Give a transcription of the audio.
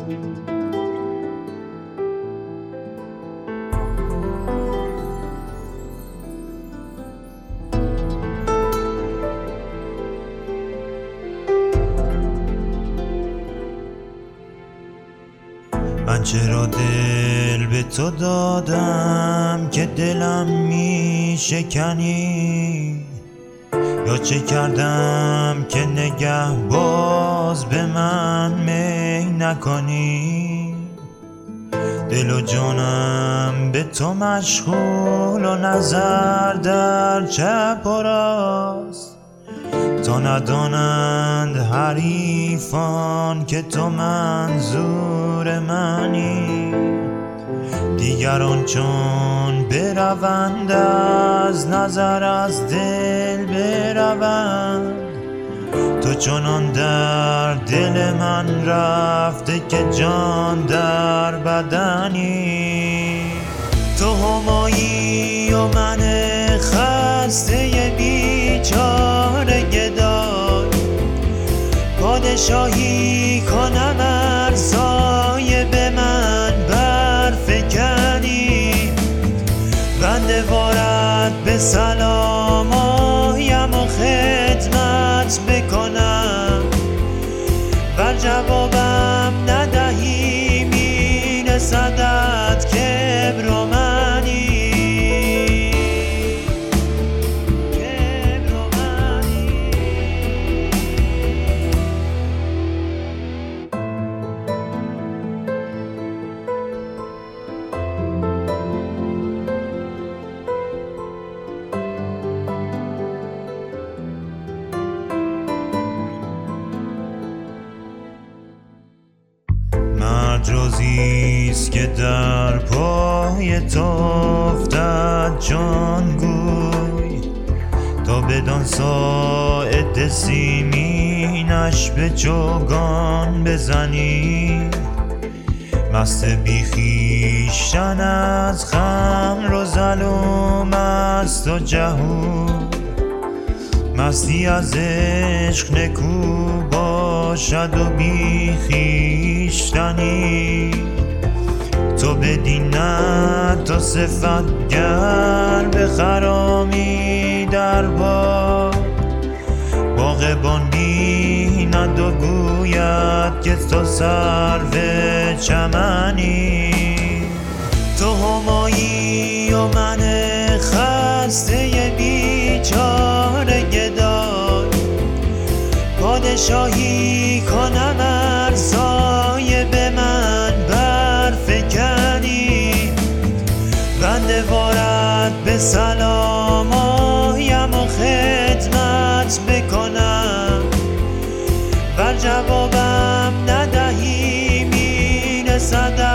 من چرا دل به تو دادم که دلم می شکنی یا چه کردم که نگه باز به من می نکنی. دل و جانم به تو مشغول و نظر در چپ و راست. تا ندانند حریفان که تو منظور منی. دیگران چون بروند از نظر از دل بروند. تو چنان در دل من رفته که جان در بدنی. تو همایی و من خسته بیچاره گدای. پادشاهی کنم ارزای به من برفکنی بنده وارد به سلام آیم و خدمت. بکنم. بر جوابم ندهی می رسدت مرد روزیست که در پای تو افتد جانگوی. تا بدان ساعد سیمینش به چوگان بزنی. مست بیخیشتن از خمر و ظلم است و جهود مستی از عشق نکو باشد و بی خویشتنی تو بدین نه تو صفت گر بخرامی در باغ باغبان بیند و گوید که تو سرو چمنی. تو همایی و من خسته بیچاره پادشاهی کنم ارزای به من برفکنی. بنده وارد به سلام آیم و خدمت بکنم. بر جوابم ندهی می رسدت